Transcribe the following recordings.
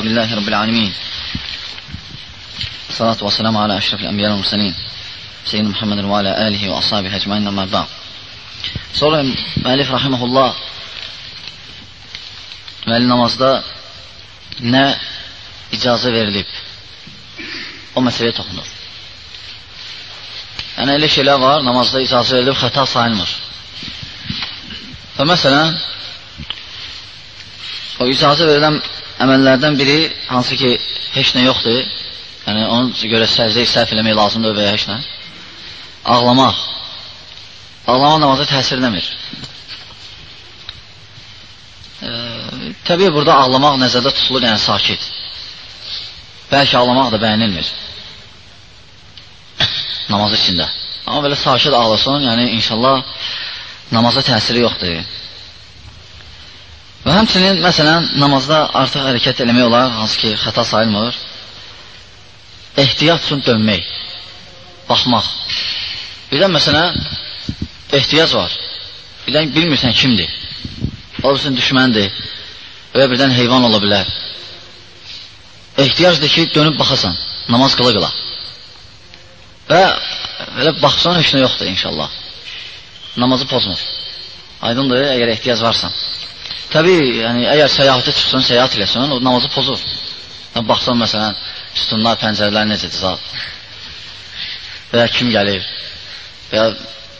Elhamdülillahi Rabbil Alemin. Salatu ve selamu ala eşrefil enbiyel mursalin. Seyyidina Muhammedin ve ala alihi ve ashabihi ecmain amma ba'd. Sonra müellif rahimahullah müellif namazda ne icazı verilip o meseleye toxunur. Yəni elə şeylər var, namazda icazə verilib, xəta sayılmır. Və məsələn, o icazə verilən əməllərdən biri hansı ki, heç nə yoxdur, yəni onun görə səcdə səhv eləmək lazımdır və ya heç nə, ağlamaq. Ağlamaq namaza təsir eləmir. E, təbii burada ağlamaq nəzərdə tutulur, yəni sakit. Bəlkə ağlamaq da bəyənilmir. Namaz içində. Amma belə sakit ağlasın, yəni inşallah namaza təsiri yoxdur. Və həmçinin, məsələn, namazda artıq hərəkət eləmək olar, hansı ki, xəta sayılmır. Ehtiyat üçün dönmək, baxmaq. Birdən, məsələn, ehtiyac var. Birdən bilmirsən kimdir. Olursun düşməndir və birdən heyvan ola bilər. Ehtiyacdır ki, dönüb baxasan, namaz qıla qıla. Və elə baxsan, heç nə yoxdur inşallah. Namazı pozmur. Aydındır, əgər ehtiyac varsan. Təbii, yəni əgər səyahətə çıxsan, səyahət eləsən, o namazı pozur. Yəni, baxsan məsələn, sütunlar, pəncərələr necədir zat? Və ya kim gəlir? Və ya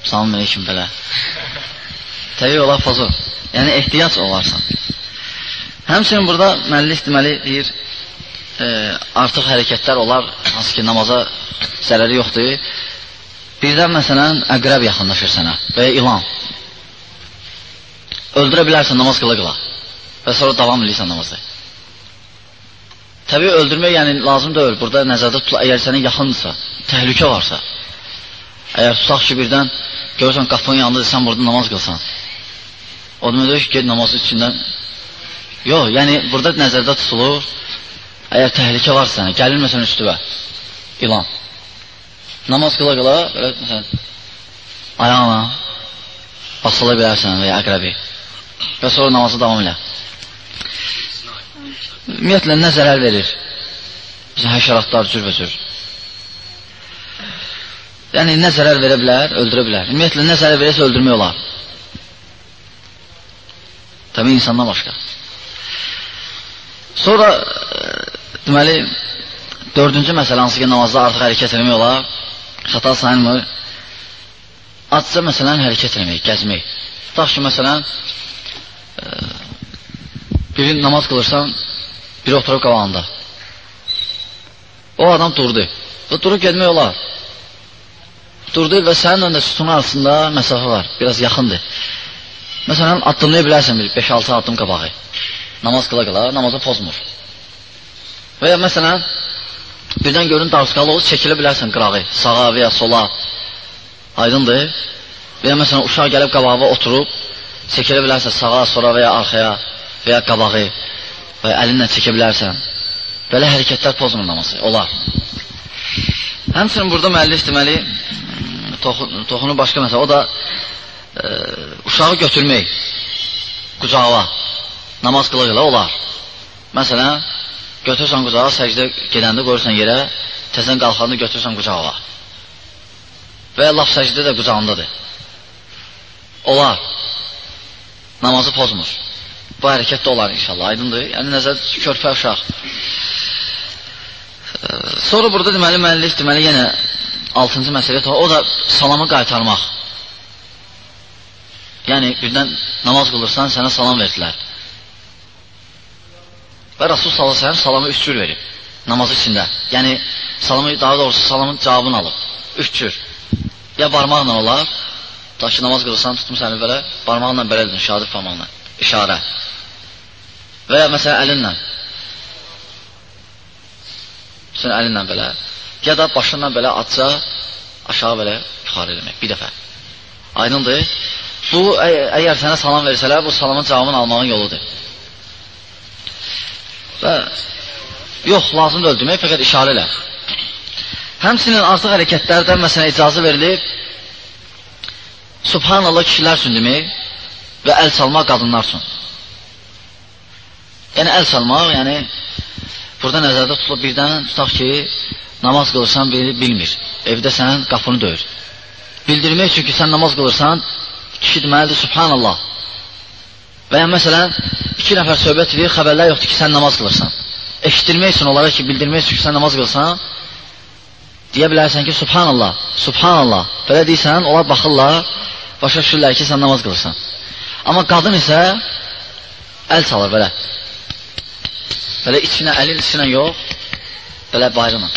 salam aleyküm belə. Təbii olar pozur. Yəni ehtiyac olarsan. Həmçinin burada müəllif deməli deyir, e, artıq hərəkətlər olar, hansı ki namaza zərəri yoxdur. Birdən məsələn əqrəb yaxınlaşır sənə və ya ilan. Öldürə bilərsən namaz qıla qıla. Və sonra davam edirsən namazda. Təbii öldürmək yəni lazım deyil. Burada nəzərdə tutula əgər sənə yaxındırsa, təhlükə varsa. Əgər tutaq ki birdən görürsən qapının yanında sən burada namaz qılsan. O demək ki, get namazı içindən Yox, yəni burada nəzərdə tutulur. Əgər təhlükə varsa sənə, gəlir məsələn üstüvə ilan. Namaz qıla qıla belə məsələn ayağına basıla bilərsən və ya əqrəbi və sonra namazı davam elə. Ümumiyyətlə, nə zərər verir? Bizə həşəratlar cürbəcür. Yəni, nə zərər verə bilər, öldürə bilər. Ümumiyyətlə, nə zərər verəsə öldürmək olar. Təbii insandan başqa. Sonra, e, deməli, dördüncü məsələ hansı ki, namazda artıq hərəkət etmək olar, xəta sayılmır. Acıca məsələn hərəkət etmək, gəzmək. Tutaq ki, məsələn, biri namaz qılırsan, biri oturub qabağında. O adam durdu. Və durub getmək olar. Durdu və sənin önündə sütunun arasında məsafə var, biraz yaxındır. Məsələn, addımlaya bilərsən bir 5-6 addım qabağı. Namaz qıla qıla, namazı pozmur. Və ya məsələn, birdən görün darısqalı olur, çəkilə bilərsən qırağı, sağa və ya sola. Aydındır. Və ya məsələn, uşaq gəlib qabağa oturub, çəkilə bilərsən sağa, sola və ya arxaya və ya qabağı və əlinlə çəkə bilərsən. Belə hərəkətlər pozmur namazı, olar. Həmçinin burada müəllif deməli toxunu başqa məsələ, o da e, uşağı götürmək qucağa namaz qıla qıla olar. Məsələn, götürsən qucağa, səcdə gedəndə qoyursan yerə, təzən qalxanda götürsən qucağa. Və ya laf səcdə də qucağındadır. Olar namazı pozmur. Bu hərəkət də olar inşallah, aydındır. Yəni nəzər körpə uşaq. Sonra burada deməli müəllif deməli yenə 6-cı məsələ o da salamı qaytarmaq. Yəni birdən namaz qılırsan, sənə salam verdilər. Və Rasul sallallahu əleyhi və səlləm salamı üç cür verib namaz içində. Yəni salamı daha doğrusu salamın cavabını alıb. Üç cür. Ya barmaqla olar, Ta ki namaz qılırsan, tutmuş səni belə, barmaqla belə edin, şahadət barmaqla, işarə. Və ya məsələn əlinlə. Sən əlinlə belə. Ya da başınla belə atsa, aşağı belə yuxarı eləmək, bir dəfə. Aydındır. Bu, əgər sənə salam versələr, bu salamın cavabını almağın yoludur. Və yox, lazım da öldürmək, fəqət işarə elə. Həmsinin artıq hərəkətlərdən məsələn icazə verilib, Subhanallah kişilər üçün demək və əl çalmaq qadınlar üçün. Yəni əl çalmaq, yəni Burada nəzərdə tutulub birdən tutaq ki, namaz qılırsan biri bilmir. Evdə sənin qapını döyür. Bildirmək üçün ki, sən namaz qılırsan, kişi deməlidir, subhanallah. Və ya məsələn, iki nəfər söhbət edir, xəbərlər yoxdur ki, sən namaz qılırsan. Eşitdirmək üçün onlara ki, bildirmək üçün ki, sən namaz qılırsan, deyə bilərsən ki, subhanallah, subhanallah. Belə deyirsən, onlar baxırlar, başa düşürlər ki, sən namaz qılırsan. Amma qadın isə əl çalır belə. Belə içinə, əlin içinə yox, belə bayrına.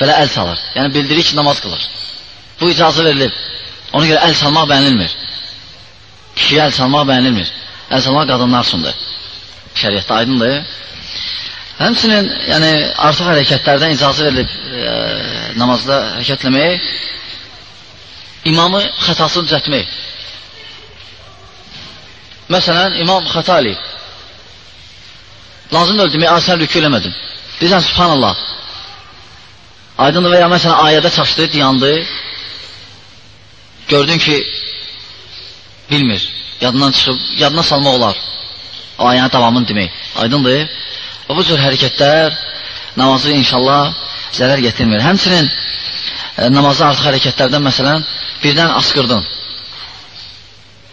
Belə əl çalır. Yəni bildirir ki, namaz qılır. Bu icazə verilib. Ona görə əl çalmaq bəyənilmir. Kişiyə əl çalmaq bəyənilmir. Əl çalmaq qadınlar üçündür. Şəriətdə aydındır. Həmçinin yəni artıq hərəkətlərdən icazə verilib e, namazda hərəkətləmək, imamı xətasını düzəltmək. Məsələn, imam xəta eləyib. Lazım öldü demək, sən rükü eləmədin. Deyirsən, subhanallah. Aydındır və ya məsələn, ayədə çaşdı, dayandı. Gördün ki, bilmir. Yadından çıxıb, yadına salmaq olar. Ayənin davamını demək. Aydındır. Və bu cür hərəkətlər namazı inşallah zərər getirmir. Həmçinin e, namazı artıq hərəkətlərdən məsələn birdən asqırdın.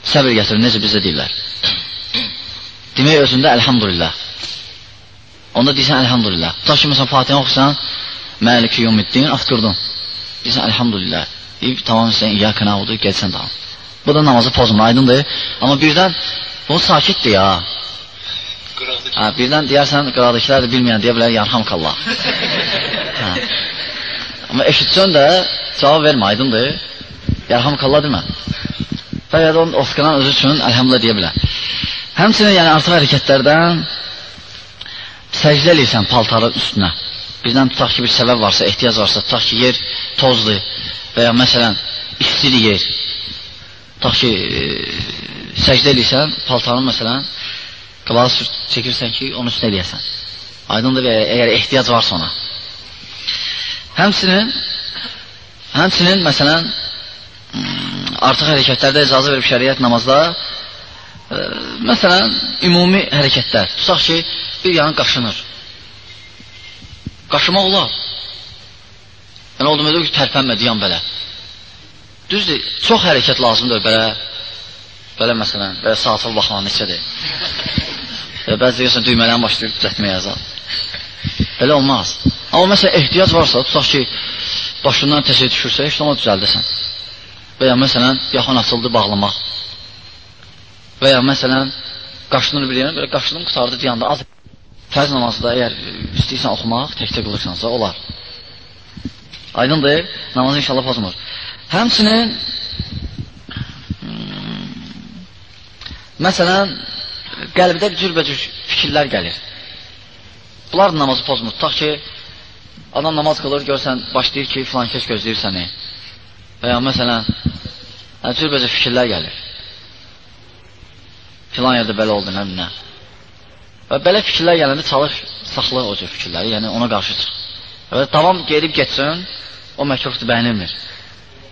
Səbir gətirin, necə bizə deyirlər. Demək özündə əlhamdülillah. Onda deyirsən əlhamdülillah. Tutaq ki, məsələn, Fatihə oxusan, Məliki Yevmiddin asqırdın. Deyirsən əlhamdülillah. Deyib, tamam sən iyyəkə na'budu, gəlsən tamam. Bu da namazı pozmur, aydındır. Amma birdən bu sakitdir ya. Ha, birdən deyərsən, qıradakilər də bilməyən deyə bilər, yarhamkallah. ha. Amma eşitsən də cavab vermə, aydındır. Yarhamkallah demə. Ya da onun osqanan özü üçün əlhamdülillah deyə bilər. Həmçinin yəni artıq hərəkətlərdən səcdə eləyirsən paltarın üstünə. Birdən tutaq ki, bir səbəb varsa, ehtiyac varsa, tutaq ki, yer tozdur və ya məsələn, istidir yer. Tutaq ki, e, səcdə eləyirsən, paltarın məsələn, qılağı çəkirsən ki, onun üstünə eləyəsən. Aydındır və əgər ehtiyac varsa ona. Həmçinin, həmçinin məsələn, hmm, artıq hərəkətlərdə icazə verib şəriət namazda, e, məsələn, ümumi hərəkətlər. Tutaq ki, bir yanı qaşınır. Qaşımaq olar. Yəni o demək ki, tərpənmə dayan belə. Düzdür, çox hərəkət lazımdır belə. Belə məsələn, belə saata baxma neçədir. Və bəzi deyirsən düymələrini başlayır düzəltməyə azal. Belə olmaz. Amma məsələn ehtiyac varsa, tutaq ki, başından təşəkkür düşürsə, heç olmaz düzəldəsən. Və ya məsələn, yaxın açıldı bağlamaq. Və ya məsələn, qaşını bilirəm, belə qaşını qutardı deyanda az Fərz namazda əgər istəyirsən oxumaq, təkcə qılırsansa, olar. Aydındır, namazı inşallah pozmur. Həmçinin, hmm, məsələn, qəlbdə cürbəcür fikirlər gəlir. Bunlar namazı pozmur. Tutaq ki, adam namaz qılır, görsən, başlayır ki, filan kəs gözləyir səni. Və ya məsələn, cürbəcür fikirlər gəlir. Filan yerdə belə oldu, nə bilmə. Və belə fikirlər gələndə çalış, saxla o cür fikirləri, yəni ona qarşı çıx. Və davam gedib getsin, o məkruhdur, bəyənilmir.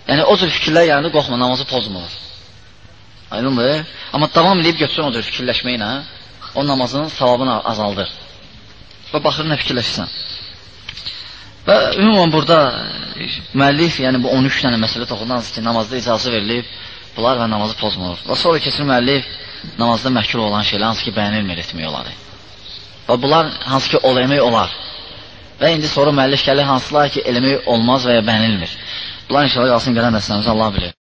Yəni o cür fikirlər gələndə qorxma, namazı pozmur. Aydındır? Amma davam edib getsin o cür fikirləşməklə, o namazın savabını azaldır. Və baxır nə fikirləşsən. Və ümumən burada e, müəllif, yəni bu 13 dənə məsələ toxundan hansı ki, namazda icazə verilib, bunlar və namazı pozmur. Və sonra keçir müəllif namazda məhkul olan şeylər hansı ki, bəyənilmir etmək oları. Və bunlar hansı ki, ol eləmək olar. Və indi sonra müəllif gəlir hansılar ki, eləmək olmaz və ya bəyənilmir. Bunlar inşallah qalsın gələn dəstəmizə Allah bilir.